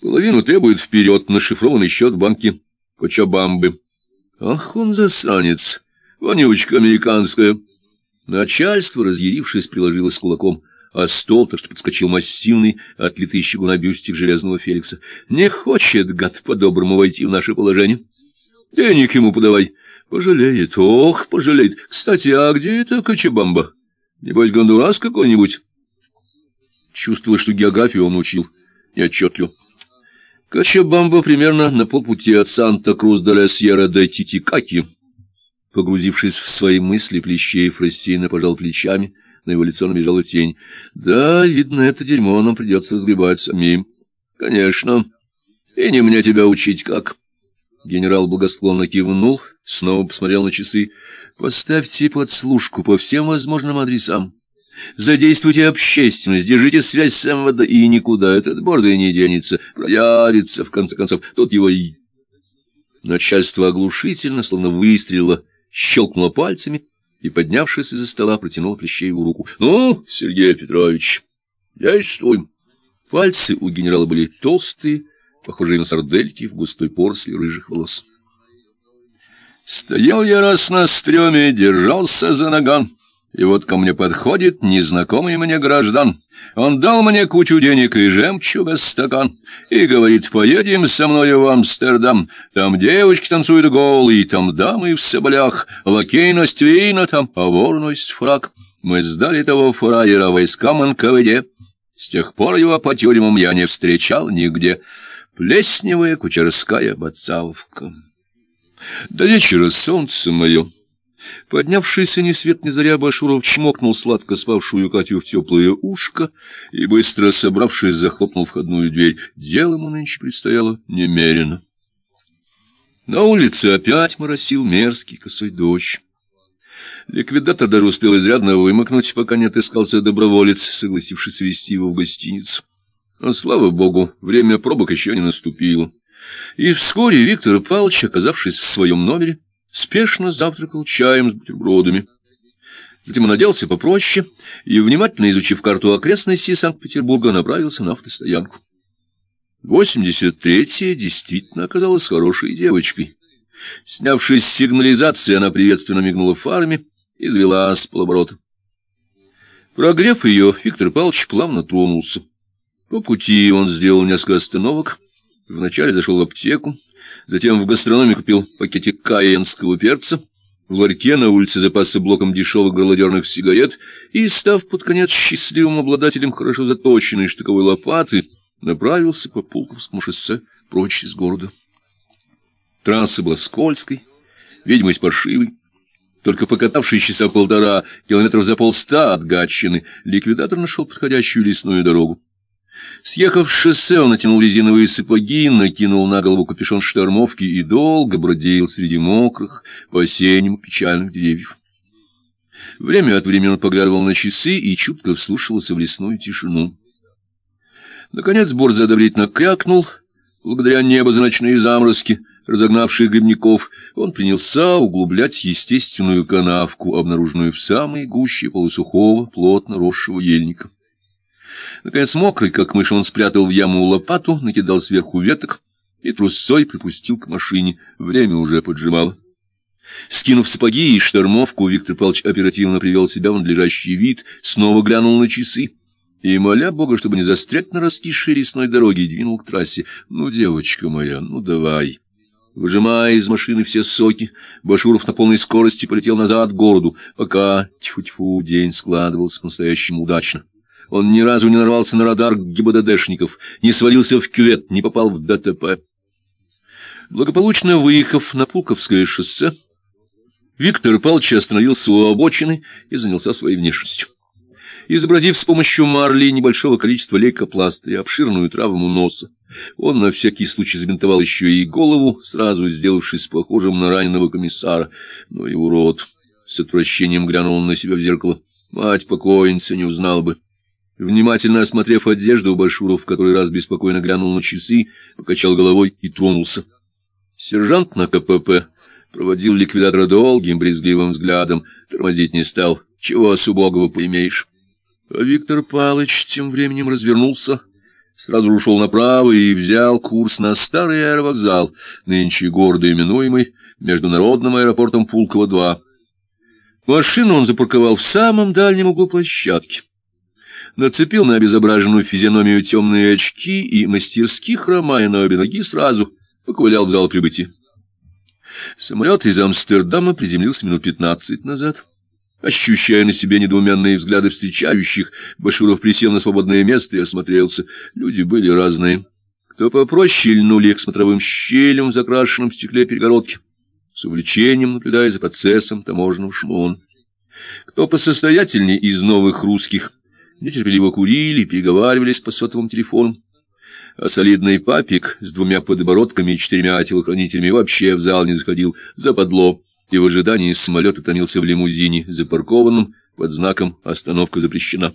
Половину требует вперед на шифрованный счет банки Кочабамбы. Ах, он засранец, вонючка американская. Начальство, разъярившись, приложилось кулаком, а стол так что подскочил массивный, отлитый щегуна бюстик железного Феликса. Не хочет, гад, по-доброму войти в наше положение. Денег ему подавай. Пожалеет, ох, пожалеет. Кстати, а где это Кочебамба? Небось, Гондурас какой-нибудь? Чувствуя, что географию он учил неотчетливо. Кочебамба примерно на полпути от Санта-Крус-де-Ла-Сьерра-де-Титикаки. Погрузившись в свои мысли, Плещеев рассеянно пожал плечами, на его лицо набежала тень. Да, видно, это дерьмо нам придется разгребать самим. Конечно. И не мне тебя учить как. Генерал благосклонно кивнул, снова посмотрел на часы. Поставьте подслушку по всем возможным адресам. Задействуйте общественность, держите связь с МВД, и никуда этот борзый не денется, проявится, в конце концов. Тут его и... Начальство оглушительно, словно выстрелило, щелкнуло пальцами и, поднявшись из-за стола, протянуло Плещееву руку. — Ну, Сергей Петрович, действуй. Пальцы у генерала были толстые, похожие на сардельки в густой поросли рыжих волос. Стоял я раз на стреме, держался за наган. И вот ко мне подходит незнакомый мне граждан. Он дал мне кучу денег и жемчуга стакан. И говорит, поедем со мною в Амстердам. Там девочки танцуют голые, там дамы в соболях. Лакей носит вина, там а вор носит фраг. Мы сдали того фраера войскам НКВД. С тех пор его по тюрьмам я не встречал нигде. Плесневая кучерская бацаловка. До вечера солнце мое. Поднявшийся ни свет ни заря Башуров чмокнул сладко спавшую Катю в теплое ушко и, быстро собравшись, захлопнул входную дверь. Дело ему нынче предстояло немерено. На улице опять моросил мерзкий косой дождь. Ликвидатор даже успел изрядно вымокнуть, пока не отыскался доброволец, согласившийся вести его в гостиницу. Но, слава богу, время пробок еще не наступило. И вскоре Виктор Павлович, оказавшись в своем номере, спешно завтракал чаем с бутербродами. Затем он оделся попроще и, внимательно изучив карту окрестностей Санкт-Петербурга, направился на автостоянку. 83-я действительно оказалась хорошей девочкой. Снявшись с сигнализации, она приветственно мигнула фарами и завела с полоборота. Прогрев ее, Виктор Павлович плавно тронулся. По пути он сделал несколько остановок, Вначале зашел в аптеку, затем в гастрономе купил пакетик каенского перца, в ларьке на улице запасся блоком дешевых горлодерных сигарет и, став под конец счастливым обладателем хорошо заточенной штыковой лопаты, направился по Пулковскому шоссе прочь из города. Трасса была скользкой, видимость паршивой. Только покатавшись часа полтора, километров за полста от Гатчины, ликвидатор нашел подходящую лесную дорогу. Съехав с шоссе, он натянул резиновые сапоги, накинул на голову капюшон штормовки и долго бродил среди мокрых, по-осеннему печальных деревьев. Время от времени он поглядывал на часы и чутко вслушивался в лесную тишину. Наконец Борзый одобрительно крякнул, благодаря небозначные заморозки, разогнавших грибников, он принялся углублять естественную канавку, обнаруженную в самой гуще полусухого, плотно росшего ельника. Наконец, мокрый, как мышь, он спрятал в яму лопату, накидал сверху веток и трусцой припустил к машине. Время уже поджимало. Скинув сапоги и штормовку, Виктор Павлович оперативно привел себя в надлежащий вид, снова глянул на часы и, моля Бога, чтобы не застрять на раскисшей лесной дороге, двинул к трассе. «Ну, девочка моя, ну давай!» Выжимая из машины все соки, Башуров на полной скорости полетел назад к городу, пока, тьфу-тьфу, день складывался по-настоящему удачно. Он ни разу не нарвался на радар ГИБДДшников, не свалился в кювет, не попал в ДТП. Благополучно выехав на Пулковское шоссе, Виктор Павлович остановился у обочины и занялся своей внешностью. Изобразив с помощью марли небольшого количества лейкопластыря обширную травму носа, он на всякий случай забинтовал еще и голову, сразу сделавшись похожим на раненого комиссара. Но и урод с отвращением глянул на себя в зеркало. Мать покойницы не узнал бы. Внимательно осмотрев одежду, Башуров в который раз беспокойно глянул на часы, покачал головой и тронулся. Сержант на КПП проводил ликвидатора долгим брезгливым взглядом, тормозить не стал. Чего с убогого поимеешь? А Виктор Палыч тем временем развернулся, сразу ушел направо и взял курс на старый аэровокзал, нынче гордо именуемый Международным аэропортом Пулково-2. Машину он запарковал в самом дальнем углу площадки. Нацепил на обезображенную физиономию темные очки и, мастерски хромая на обе ноги, сразу поковылял в зал прибытия. Самолет из Амстердама приземлился минут пятнадцать назад. Ощущая на себе недоуменные взгляды встречающих, Башуров присел на свободное место и осмотрелся. Люди были разные. Кто попроще льнули к смотровым щелям в закрашенном стекле перегородки, с увлечением наблюдая за процессом таможенного шмон. Кто посостоятельнее из новых русских, нетерпеливо курили, переговаривались по сотовым телефонам а солидный папик с двумя подбородками и четырьмя телохранителями вообще в зал не заходил, западло, и в ожидании самолета томился в лимузине, запаркованном под знаком «Остановка запрещена».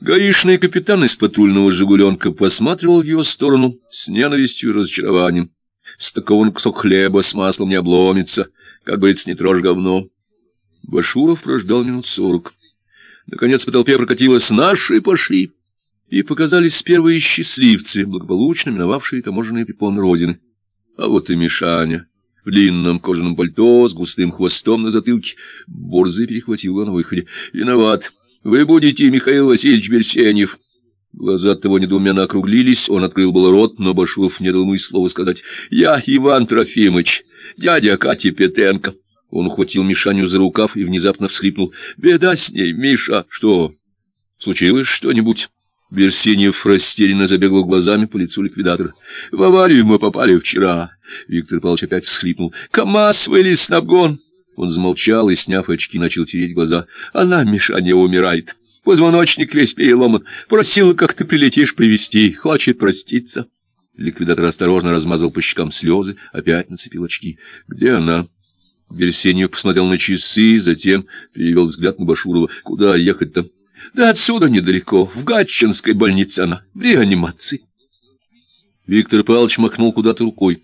Гаишный капитан из патрульного «Жигуленка» посматривал в его сторону с ненавистью и разочарованием. Стакован кусок хлеба с маслом не обломится, как говорится, не трожь говно. Башуров прождал минут сорок. Наконец по толпе прокатилось «Наши пошли!» и показались первые счастливцы, благополучно миновавшие таможенные препоны Родины. А вот и Мишаня, в длинном кожаном пальто, с густым хвостом на затылке, борзый перехватил его на выходе. «Виноват! Вы будете Михаил Васильевич Берсенев!» Глаза того недоуменно округлились, он открыл был рот, но Башуров не дал ему и слова сказать. «Я Иван Трофимыч, дядя Кати Петенко!» Он ухватил Мишаню за рукав и внезапно всхлипнул. «Беда с ней, Миша! Что, случилось что-нибудь?» Берсенев растерянно забегал глазами по лицу ликвидатора. — В аварию мы попали вчера. Виктор Павлович опять всхлипнул. — КамАЗ вылез на обгон. Он замолчал и, сняв очки, начал тереть глаза. — Она, Мишаня, умирает. Позвоночник весь переломан. Просила, как ты прилетишь, привезти. Хочет проститься. Ликвидатор осторожно размазал по щекам слезы, опять нацепил очки. — Где она? Берсенев посмотрел на часы, затем перевел взгляд на Башурова. — Куда ехать-то? — да отсюда недалеко, в Гатчинской больнице она, в реанимации. Виктор Павлович махнул куда-то рукой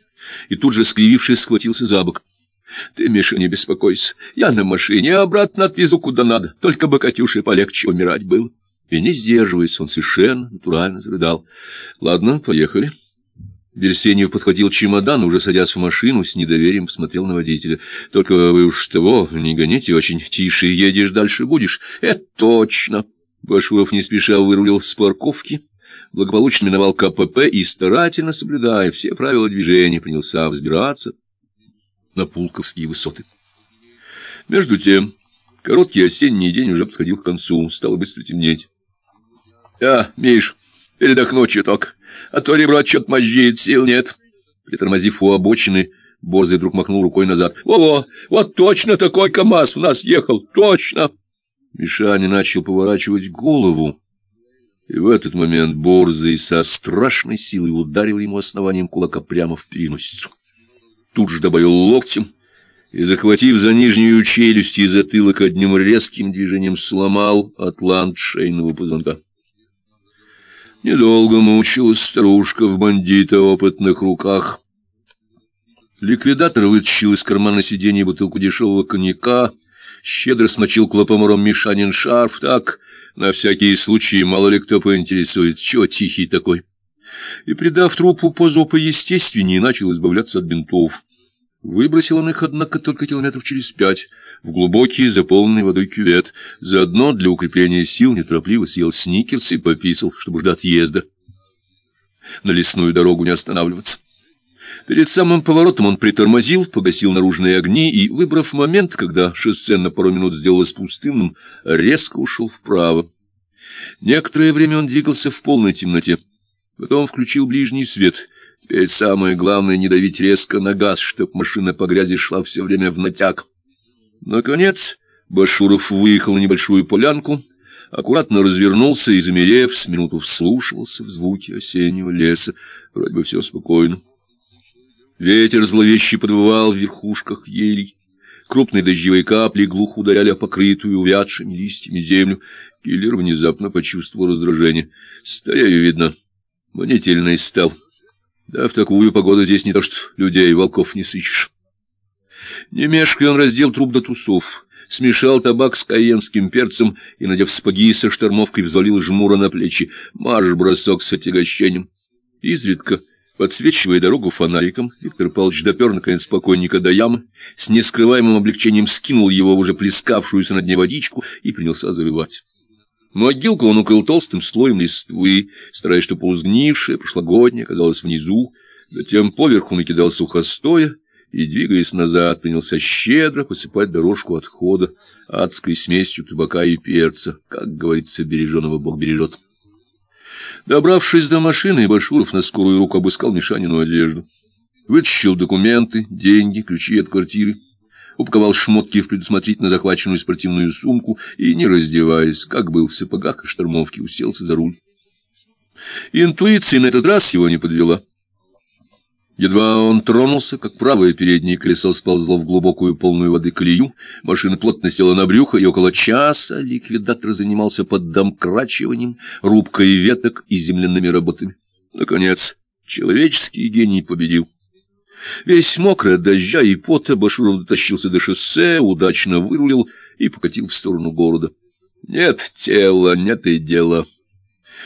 и тут же, скривившись, схватился за бок. — Ты, Миша, не беспокойся. Я на машине, обратно отвезу куда надо. Только бы Катюше полегче умирать было. И не сдерживаясь, он совершенно натурально зарыдал. — Ладно, поехали. Берсеньев подхватил чемодан, уже садясь в машину, с недоверием посмотрел на водителя. — Только вы уж того, не гоните очень. Тише едешь, дальше будешь. — Это точно. Башуров не спеша вырулил с парковки, благополучно миновал КПП и, старательно соблюдая все правила движения, принялся взбираться на Пулковские высоты. Между тем, короткий осенний день уже подходил к концу, стало быстро темнеть. — А, Миш, передохну чуток, а то ребро что-то мозжит, сил нет. Притормозив у обочины, Борзый вдруг махнул рукой назад. «Во-во, вот точно такой КамАЗ в нас ехал, точно!» Мишаня начал поворачивать голову, и в этот момент Борзый со страшной силой ударил ему основанием кулака прямо в переносицу. Тут же добавил локтем и, захватив за нижнюю челюсть и затылок одним резким движением, сломал атлант шейного позвонка. Недолго мучилась старушка в бандита опытных руках. Ликвидатор вытащил из кармана сиденья бутылку дешевого коньяка, щедро смочил клопомором Мишанин шарф, так, на всякий случай, мало ли кто поинтересует, чего тихий такой. И, придав трупу позу поестественнее, начал избавляться от бинтов. Выбросил он их, однако, только километров через пять, в глубокий, заполненный водой кювет. Заодно для укрепления сил неторопливо съел сникерс и пописал, чтобы ждать отъезда. На лесную дорогу не останавливаться. Перед самым поворотом он притормозил, погасил наружные огни и, выбрав момент, когда шоссе на пару минут сделалось пустынным, резко ушел вправо. Некоторое время он двигался в полной темноте. Потом включил ближний свет. Теперь самое главное — не давить резко на газ, чтоб машина по грязи шла все время в натяг. Наконец Башуров выехал на небольшую полянку, аккуратно развернулся и, замерев, с минуту вслушивался в звуки осеннего леса. Вроде бы все спокойно. Ветер зловеще подвывал в верхушках елей. Крупные дождевые капли глухо ударяли о покрытую увядшими листьями землю. Киллер внезапно почувствовал раздражение. Старею, видно, манительный стал. Да в такую погоду здесь не то что людей, волков не сыщешь. Не он раздел труп до трусов, смешал табак с каенским перцем и, надев спаги со штормовкой, взвалил жмура на плечи. Марш-бросок с отягощением. Изредка Подсвечивая дорогу фонариком, Виктор Павлович допер, наконец, покойника до ямы, с нескрываемым облегчением скинул его уже плескавшуюся на дне водичку и принялся зарывать. Могилку он укрыл толстым слоем листвы, стараясь, чтобы полузгнившая, прошлогодняя оказалась внизу, затем поверху накидал сухостоя и, двигаясь назад, принялся щедро посыпать дорожку отхода адской смесью табака и перца, как говорится, береженого Бог бережет. Добравшись до машины, Башуров на скорую руку обыскал Мишанину одежду. Вытащил документы, деньги, ключи от квартиры, упаковал шмотки в предусмотрительно захваченную спортивную сумку и, не раздеваясь, как был в сапогах и штормовке, уселся за руль. Интуиция на этот раз его не подвела. Едва он тронулся, как правое переднее колесо сползло в глубокую полную воды колею, машина плотно села на брюхо, и около часа ликвидатор занимался поддомкрачиванием, рубкой веток и земляными работами. Наконец, человеческий гений победил. Весь мокрый от дождя и пота Башуров дотащился до шоссе, удачно вырулил и покатил в сторону города. Нет тела, нет и дела.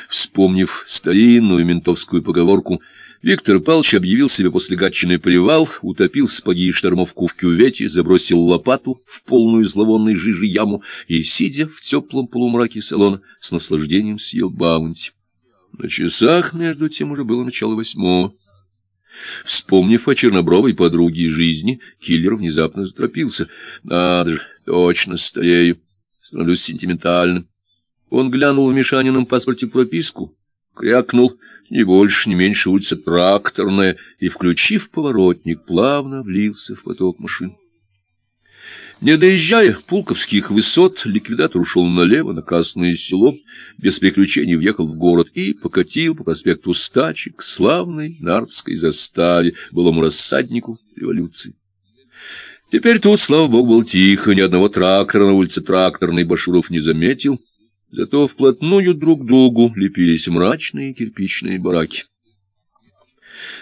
Вспомнив старинную ментовскую поговорку, Виктор Павлович объявил себе после Гатчины привал, утопил сапоги и штормовку в кювете, забросил лопату в полную зловонной жижи яму и, сидя в теплом полумраке салона, с наслаждением съел баунти. На часах, между тем, уже было начало восьмого. Вспомнив о чернобровой подруге жизни, киллер внезапно заторопился. Надо же, точно старею, становлюсь сентиментальным. Он глянул в Мишанином паспорте прописку, крякнул, не больше, не меньше улица Тракторная, и, включив поворотник, плавно влился в поток машин. Не доезжая Пулковских высот, ликвидатор ушел налево на Красное село, без приключений въехал в город и покатил по проспекту Стачи к славной Нарвской заставе, былому рассаднику революции. Теперь тут, слава богу, было тихо, ни одного трактора на улице Тракторной Башуров не заметил, Зато вплотную друг к другу лепились мрачные кирпичные бараки.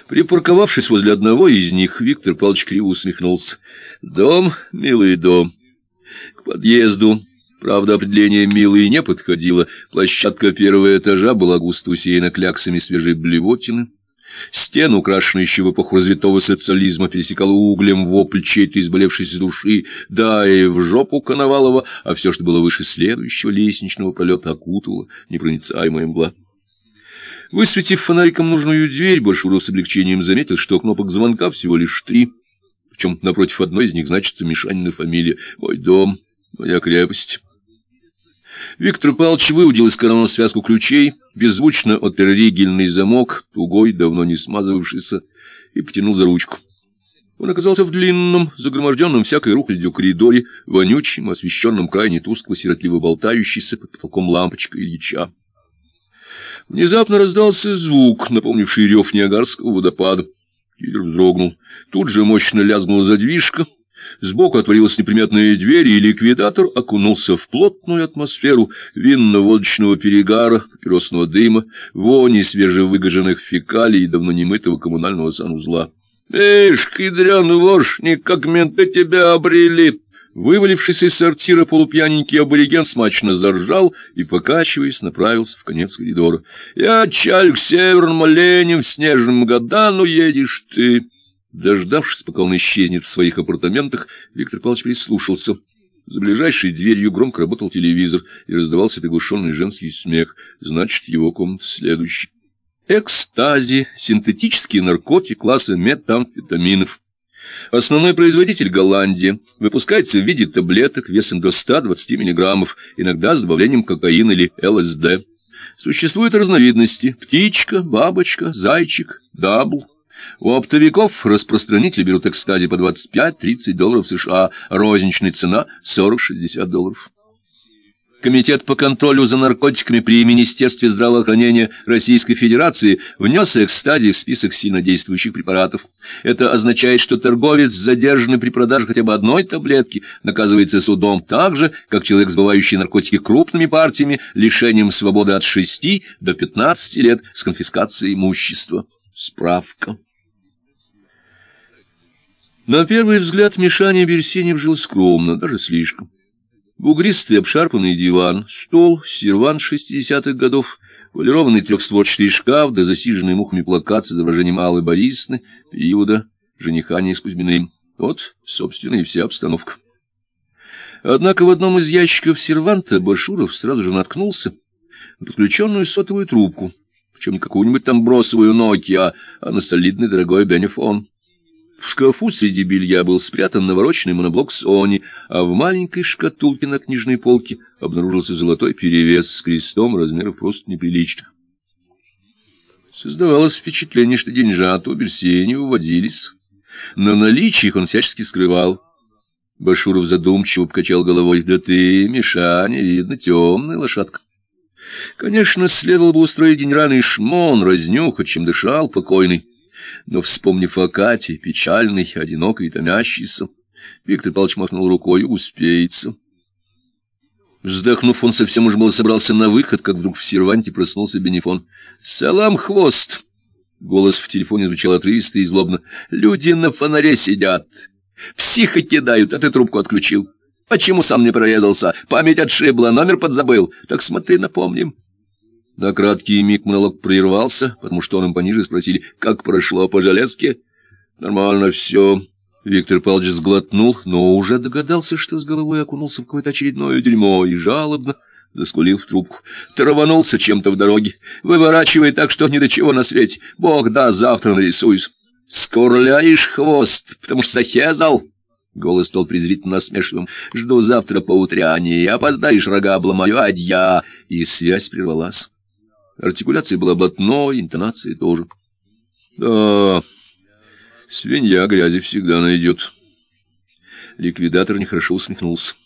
Припарковавшись возле одного из них, Виктор Павлович криво усмехнулся. Дом, милый дом. К подъезду, правда, определение «милый» не подходило. Площадка первого этажа была густо усеяна кляксами свежей блевотины. Стены, украшенные еще в эпоху развитого социализма, пересекала углем вопль чьей-то изболевшейся души, да и в жопу Коновалова, а все, что было выше следующего лестничного пролета, окутывало непроницаемая мгла. Высветив фонариком нужную дверь, Башуров с облегчением заметил, что кнопок звонка всего лишь три, причем напротив одной из них значится Мишанина фамилия «Мой дом, моя крепость». Виктор Павлович выудил из кармана связку ключей, беззвучно отпер ригельный замок, тугой, давно не смазывавшийся, и потянул за ручку. Он оказался в длинном, загроможденном всякой рухлядью коридоре, вонючем, освещенном крайне тускло, сиротливо болтающейся под потолком лампочкой Ильича. Внезапно раздался звук, напомнивший рев Ниагарского водопада. Киллер вздрогнул. Тут же мощно лязгнула задвижка, Сбоку отворилась неприметная дверь, и ликвидатор окунулся в плотную атмосферу винно-водочного перегара, папиросного дыма, вони свежевыгоженных фекалий и давно немытого коммунального санузла. «Эш, кедряный вошник, как менты тебя обрели!» Вывалившись из сортира полупьяненький абориген смачно заржал и, покачиваясь, направился в конец коридора. «Я чаль к северному оленям в снежном годану едешь ты!» Дождавшись, пока он исчезнет в своих апартаментах, Виктор Павлович прислушался. За ближайшей дверью громко работал телевизор, и раздавался приглушенный женский смех. Значит, его комната следующая. Экстази — синтетический наркотик класса метамфетаминов. Основной производитель Голландия. Выпускается в виде таблеток весом до 120 мг, иногда с добавлением кокаина или ЛСД. Существуют разновидности – птичка, бабочка, зайчик, double. У оптовиков распространители берут экстази по 25-30 долларов США, розничная цена 40-60 долларов. Комитет по контролю за наркотиками при Министерстве здравоохранения Российской Федерации внес экстази в список сильнодействующих препаратов. Это означает, что торговец, задержанный при продаже хотя бы одной таблетки, наказывается судом так же, как человек, сбывающий наркотики крупными партиями, лишением свободы от 6 до 15 лет с конфискацией имущества. Справка. На первый взгляд Мишаня Берсенев жил скромно, даже слишком. Бугристый обшарпанный диван, стол, сервант шестидесятых годов, полированный трехстворчатый шкаф да засиженный мухами плакат с изображением Аллы Борисовны, периода женихания с Кузьминым. Вот, собственно, и вся обстановка. Однако в одном из ящиков серванта Башуров сразу же наткнулся на подключенную сотовую трубку, причем не какую-нибудь там бросовую Nokia, а на солидный дорогой Бенефон. В шкафу среди белья был спрятан навороченный моноблок Сони, а в маленькой шкатулке на книжной полке обнаружился золотой перевес с крестом размеров просто неприличных. Создавалось впечатление, что деньжат у Берсенева водились. Но наличие их он всячески скрывал. Башуров задумчиво покачал головой. «Да ты, Мишаня, видно, темная лошадка». Конечно, следовало бы устроить генеральный шмон, разнюхать, чем дышал покойный но, вспомнив о Кате, печальной, одинокой и томящейся, Виктор Павлович махнул рукой, успеется. Вздохнув, он совсем уж был собрался на выход, как вдруг в серванте проснулся Бенефон. «Салам, хвост!» Голос в телефоне звучал отрывисто и злобно. «Люди на фонаре сидят. Психа кидают, а ты трубку отключил. Почему сам не прорезался? Память отшибла, номер подзабыл. Так смотри, напомним». На краткий миг монолог прервался, потому что он им пониже спросили, как прошло по железке. Нормально все. Виктор Павлович сглотнул, но уже догадался, что с головой окунулся в какое-то очередное дерьмо и жалобно заскулил в трубку. Траванулся чем-то в дороге. Выворачивай так, что ни до чего на свете. Бог да, завтра нарисуюсь. Скурляешь хвост, потому что захезал. Голос стал презрительно насмешливым. Жду завтра по утряне. Опоздаешь, рога обломаю, адья. И связь прервалась. Артикуляция была блатной, интонация тоже. Да, свинья грязи всегда найдет. Ликвидатор нехорошо усмехнулся.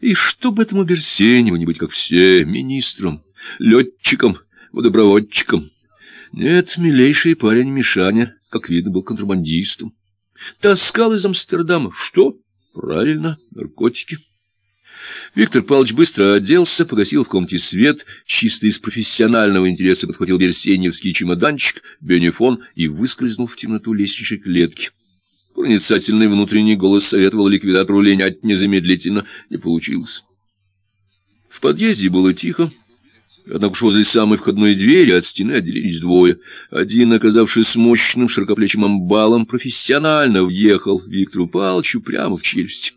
И чтобы этому Берсеневу не быть как все, министром, летчиком, водопроводчиком. Нет, милейший парень Мишаня, как видно, был контрабандистом. Таскал из Амстердама. Что? Правильно, наркотики. Виктор Павлович быстро оделся, погасил в комнате свет, чисто из профессионального интереса подхватил берсеневский чемоданчик, бенефон и выскользнул в темноту лестничной клетки. Проницательный внутренний голос советовал ликвидатору линять незамедлительно, не получилось. В подъезде было тихо, Однако уж возле самой входной двери от стены отделились двое. Один, оказавшись мощным, широкоплечим амбалом, профессионально въехал Виктору Павловичу прямо в челюсть.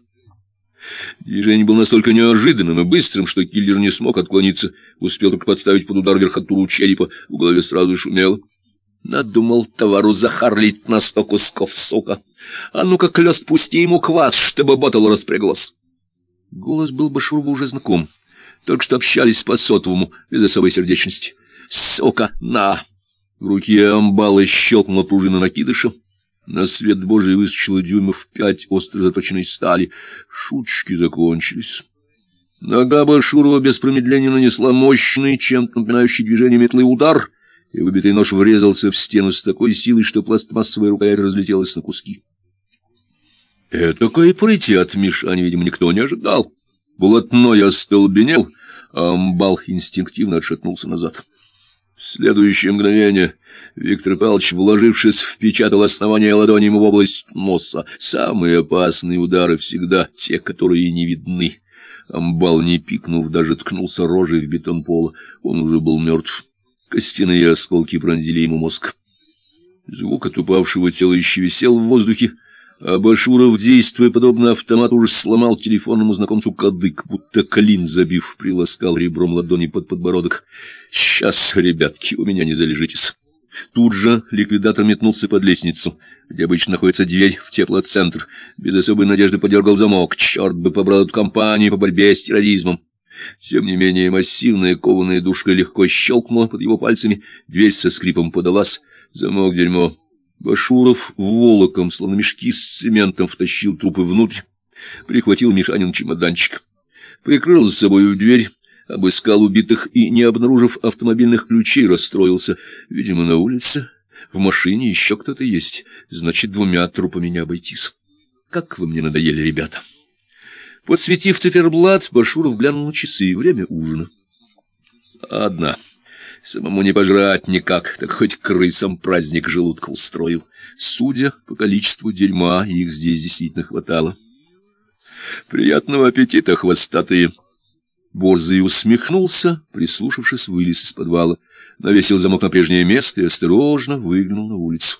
Движение было настолько неожиданным и быстрым, что киллер не смог отклониться, успел только подставить под удар верхотуру черепа, в голове сразу шумело. Надумал товару захарлить на сто кусков, сука. А ну-ка, клёст, пусти ему квас, чтобы ботал распряглось. Голос был Башурову уже знаком. Только что общались по сотовому, без особой сердечности. «Сука, на!» В руке амбала щелкнула пружина накидыша. На свет Божий выскочило дюймов пять остро заточенной стали. Шуточки закончились. Нога Башурова без промедления нанесла мощный, чем-то напоминающий движение метлы удар, и выбитый нож врезался в стену с такой силой, что пластмассовая рукоять разлетелась на куски. Этакой прыти от Мишани, видимо, никто не ожидал. Булатной остолбенел, а амбал инстинктивно отшатнулся назад. В следующее мгновение Виктор Павлович, вложившись, впечатал основание ладони ему в область носа. Самые опасные удары всегда те, которые не видны. Амбал, не пикнув, даже ткнулся рожей в бетон пола. Он уже был мертв. Костяные осколки пронзили ему мозг. Звук от упавшего тела еще висел в воздухе, а Башуров, действуя подобно автомату, уже сломал телефонному знакомцу кадык, будто клин забив, приласкал ребром ладони под подбородок. «Сейчас, ребятки, у меня не залежитесь». Тут же ликвидатор метнулся под лестницу, где обычно находится дверь в теплоцентр. Без особой надежды подергал замок. Черт бы побрал эту компанию по борьбе с терроризмом. Тем не менее, массивная кованая душка легко щелкнула под его пальцами, дверь со скрипом подалась, замок дерьмо. Башуров волоком, словно мешки с цементом, втащил трупы внутрь, прихватил Мишанин чемоданчик, прикрыл за собою дверь, обыскал убитых и, не обнаружив автомобильных ключей, расстроился. Видимо, на улице, в машине еще кто-то есть. Значит, двумя трупами не обойтись. Как вы мне надоели, ребята. Подсветив циферблат, Башуров глянул на часы. Время ужина. Одна. Самому не пожрать никак, так хоть крысам праздник желудка устроил. Судя по количеству дерьма, их здесь действительно хватало. Приятного аппетита, хвостатые! Борзый усмехнулся, прислушавшись, вылез из подвала, навесил замок на прежнее место и осторожно выглянул на улицу.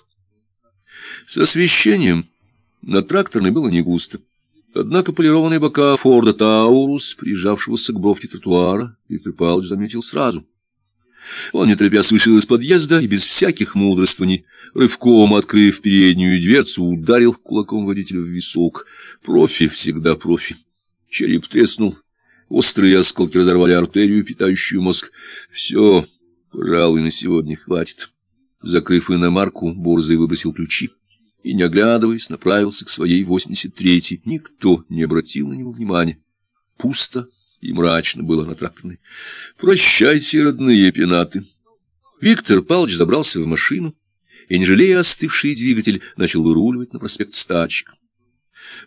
С освещением на тракторной было не густо. Однако полированные бока Форда Таурус, прижавшегося к бровке тротуара, Виктор Павлович заметил сразу — он, не торопясь, вышел из подъезда и без всяких мудрствований, рывком открыв переднюю дверцу, ударил кулаком водителя в висок. Профи всегда профи. Череп треснул, острые осколки разорвали артерию, питающую мозг. Все, пожалуй, на сегодня хватит. Закрыв иномарку, Борзый выбросил ключи и, не оглядываясь, направился к своей 83-й. Никто не обратил на него внимания. Пусто и мрачно было на тракторной. «Прощайте, родные пенаты!» Виктор Павлович забрался в машину и, не жалея остывший двигатель, начал выруливать на проспект Стачек.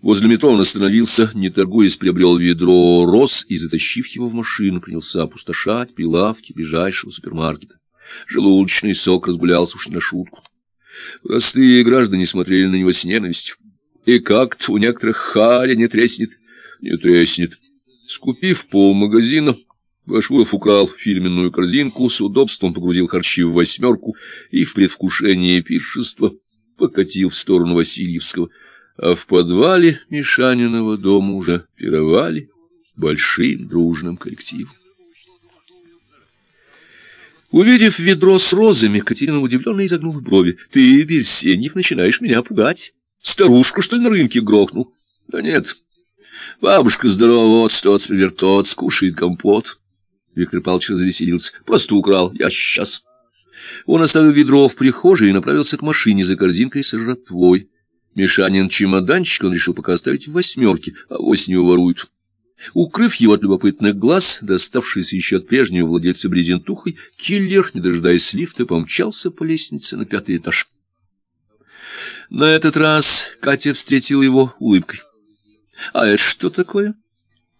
Возле метро он остановился, не торгуясь, приобрел ведро роз и, затащив его в машину, принялся опустошать прилавки ближайшего супермаркета. Желудочный сок разгулялся уж не на шутку. Простые граждане смотрели на него с ненавистью. И как-то у некоторых харя не треснет, не треснет. Скупив полмагазина, Башуров украл фирменную корзинку, с удобством погрузил харчи в восьмерку и в предвкушении пиршества покатил в сторону Васильевского, а в подвале Мишаниного дома уже пировали большим дружным коллективом. Увидев ведро с розами, Катерина удивленно изогнула брови. — Ты, Берсеньев, начинаешь меня пугать. Старушку, что ли, на рынке грохнул? — Да нет, Бабушка здорова, вот стоц вертот, скушает компот. Виктор Павлович развеселился. Просто украл, я сейчас. Он оставил ведро в прихожей и направился к машине за корзинкой со жратвой. Мишанин чемоданчик он решил пока оставить в восьмерке, а осенью воруют. Укрыв его от любопытных глаз, доставшийся еще от прежнего владельца брезентухой, киллер, не дожидаясь лифта, помчался по лестнице на пятый этаж. На этот раз Катя встретила его улыбкой. А это что такое?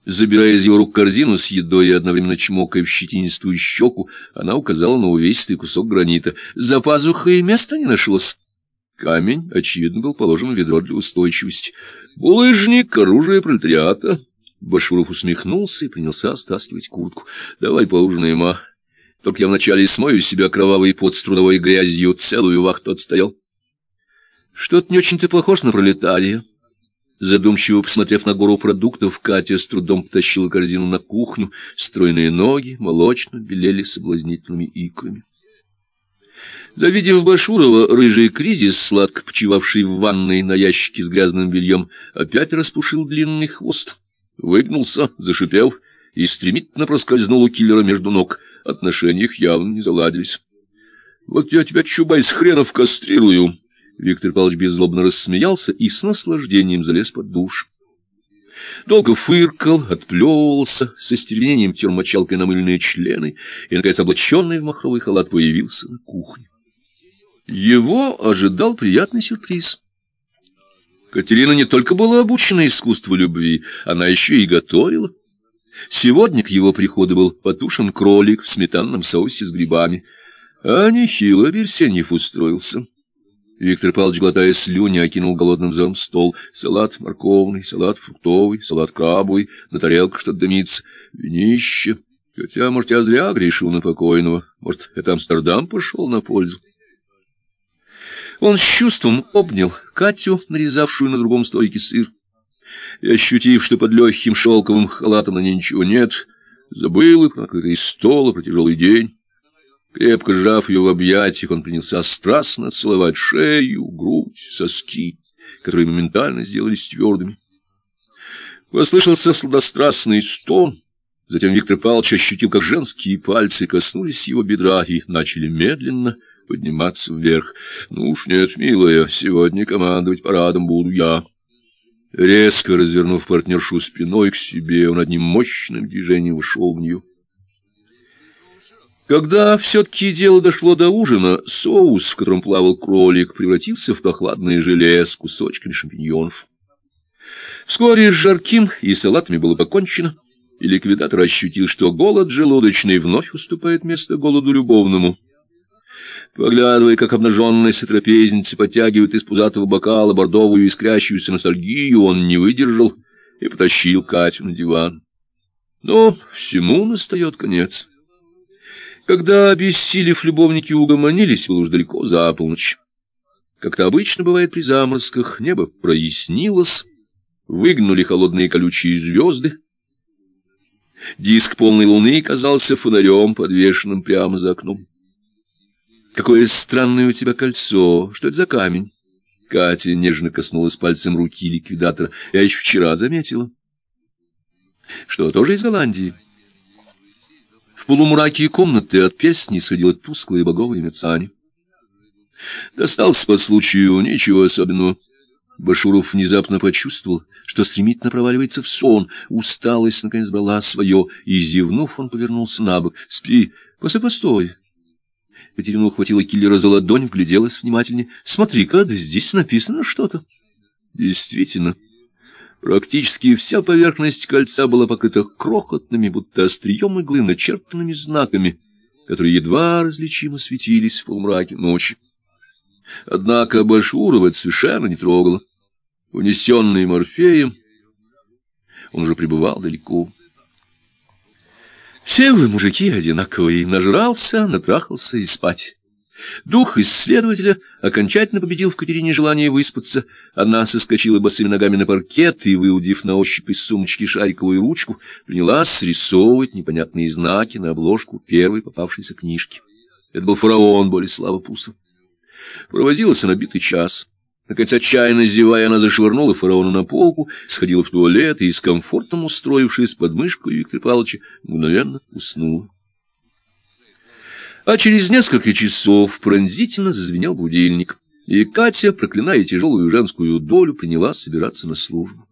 Забирая из его рук корзину с едой и одновременно чмокая в щетинистую щеку, она указала на увесистый кусок гранита. За пазухой места не нашлось. Камень, очевидно, был положен в ведро для устойчивости. «Булыжник, оружие пролетариата!» Башуров усмехнулся и принялся стаскивать куртку. «Давай поужинаем, а? Только я вначале смою себя кровавый пот с трудовой грязью, целую вахту отстоял». «Что-то не очень ты похож на пролетария». Задумчиво посмотрев на гору продуктов, Катя с трудом потащила корзину на кухню. Стройные ноги молочно белели соблазнительными икрами. Завидев Башурова, рыжий кризис, сладко почивавший в ванной на ящике с грязным бельем, опять распушил длинный хвост. Выгнулся, зашипел и стремительно проскользнул у киллера между ног. Отношения их явно не заладились. — Вот я тебя, чубай, с хренов кастрирую! Виктор Павлович беззлобно рассмеялся и с наслаждением залез под душ. Долго фыркал, отплевывался, со стервенением тер мочалкой намыленные члены и, наконец, облаченный в махровый халат, появился на кухне. Его ожидал приятный сюрприз. Катерина не только была обучена искусству любви, она еще и готовила. Сегодня к его приходу был потушен кролик в сметанном соусе с грибами, а нехило Берсеньев устроился. Виктор Павлович, глотая слюни, окинул голодным взором стол. Салат морковный, салат фруктовый, салат крабовый, на тарелках что-то дымится. Винище. Хотя, может, я зря грешил на покойного. Может, это Амстердам пошел на пользу. Он с чувством обнял Катю, нарезавшую на другом столике сыр. И, ощутив, что под легким шелковым халатом на ней ничего нет, забыл и про накрытый стол, и про тяжелый день. Крепко сжав ее в объятиях, он принялся страстно целовать шею, грудь, соски, которые моментально сделались твердыми. Послышался сладострастный стон. Затем Виктор Павлович ощутил, как женские пальцы коснулись его бедра и начали медленно подниматься вверх. «Ну уж нет, милая, сегодня командовать парадом буду я». Резко развернув партнершу спиной к себе, он одним мощным движением ушел в нее. Когда все-таки дело дошло до ужина, соус, в котором плавал кролик, превратился в прохладное желе с кусочками шампиньонов. Вскоре с жарким и салатами было покончено, и ликвидатор ощутил, что голод желудочный вновь уступает место голоду любовному. Поглядывая, как обнаженные сотрапезницы подтягивают из пузатого бокала бордовую искрящуюся ностальгию, он не выдержал и потащил Катю на диван. Но всему настает конец. Когда, обессилев, любовники угомонились, было уж далеко за полночь. Как-то обычно бывает при заморозках, небо прояснилось, выгнули холодные колючие звезды. Диск полной луны казался фонарем, подвешенным прямо за окном. Какое странное у тебя кольцо! Что это за камень? Катя нежно коснулась пальцем руки ликвидатора. Я еще вчера заметила. Что, тоже из Голландии? Полумраке комнаты от перстней сходило тусклое боговое мерцание. Достался по случаю, ничего особенного. Башуров внезапно почувствовал, что стремительно проваливается в сон. Усталость наконец брала свое, и, зевнув, он повернулся на бок. — Спи, постой, постой. Катерина ухватила киллера за ладонь, вгляделась внимательнее. — Смотри-ка, здесь написано что-то. Действительно. Практически вся поверхность кольца была покрыта крохотными, будто острием иглы, начертанными знаками, которые едва различимо светились в полумраке ночи. Однако Башурова это совершенно не трогало. Унесенный Морфеем, он уже пребывал далеко. Все вы, мужики, одинаковые. Нажрался, натрахался и спать. Дух исследователя окончательно победил в Катерине желание выспаться. Она соскочила босыми ногами на паркет и, выудив на ощупь из сумочки шариковую ручку, принялась срисовывать непонятные знаки на обложку первой попавшейся книжки. Это был фараон Болеслава Пуса. Провозилась она битый час. Наконец, отчаянно зевая, она зашвырнула фараона на полку, сходила в туалет и, с комфортом устроившись под мышкой Виктора Павловича, мгновенно уснула. А через несколько часов пронзительно зазвенел будильник, и Катя, проклиная тяжелую женскую долю, принялась собираться на службу.